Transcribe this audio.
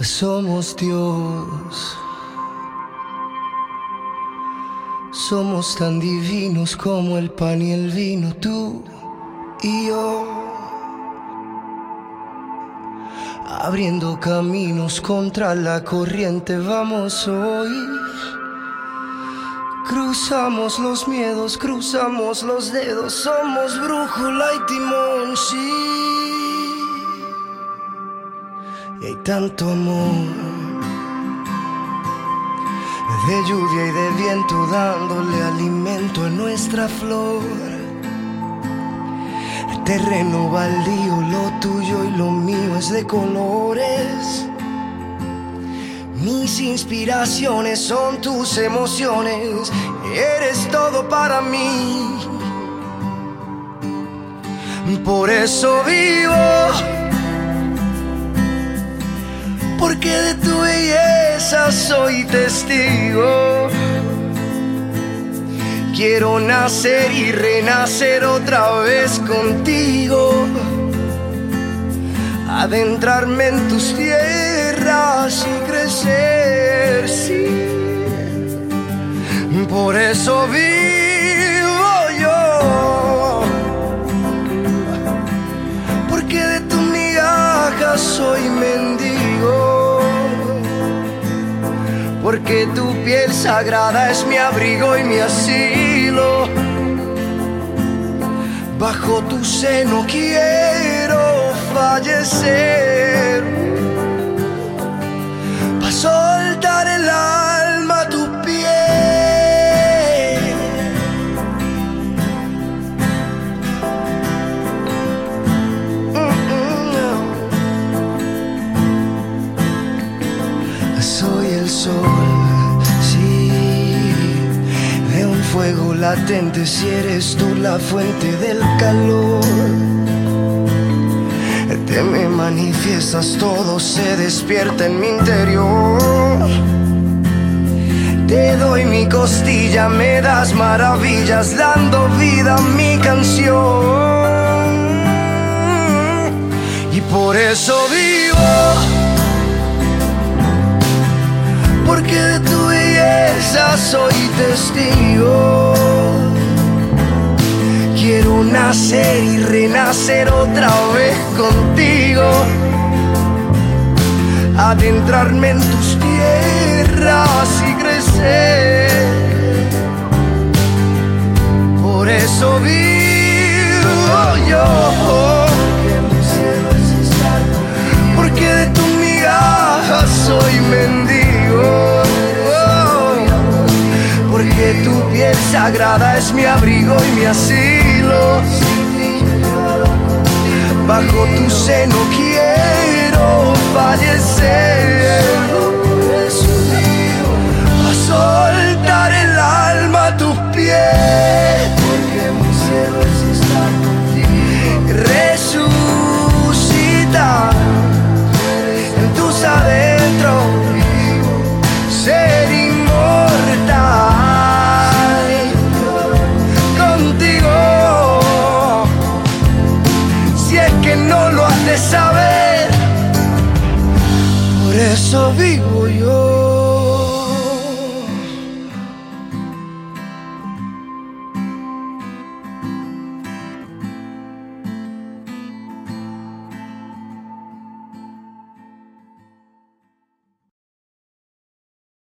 Somos Dios. Somos tan divinos como el pan y el vino, tú y yo. Abriendo caminos contra la corriente vamos hoy. Cruzamos los miedos, cruzamos los dedos, somos brújula y timón, sí. Y hay tanto amor de lluvia y de viento dándole alimento a nuestra flor. Terreno baldío, lo tuyo y lo mío es de colores. Mis inspiraciones son tus emociones, eres todo para mí. Por eso vivo, porque de tu belleza soy testigo. Quiero nacer y renacer otra vez contigo. Adentrarme en tus tierras y crecer, sí. Por eso vivo Porque tu piel sagrada es mi abrigo y mi asilo. Bajo tu seno quiero fallecer. Fuego latente si eres tú la fuente del calor. Te me manifiestas, todo se despierta en mi interior. Te doy mi costilla, me das maravillas, dando vida a mi canción. Y por eso vivo, porque soy testigo. Quiero nacer y renacer otra vez contigo. Adentrarme en tus tierras y crecer. Por eso vivo yo. Porque de tu migaja soy mendigo. Piel sagrada es mi abrigo y mi asilo. Bajo tu seno quiero fallecer. só vivo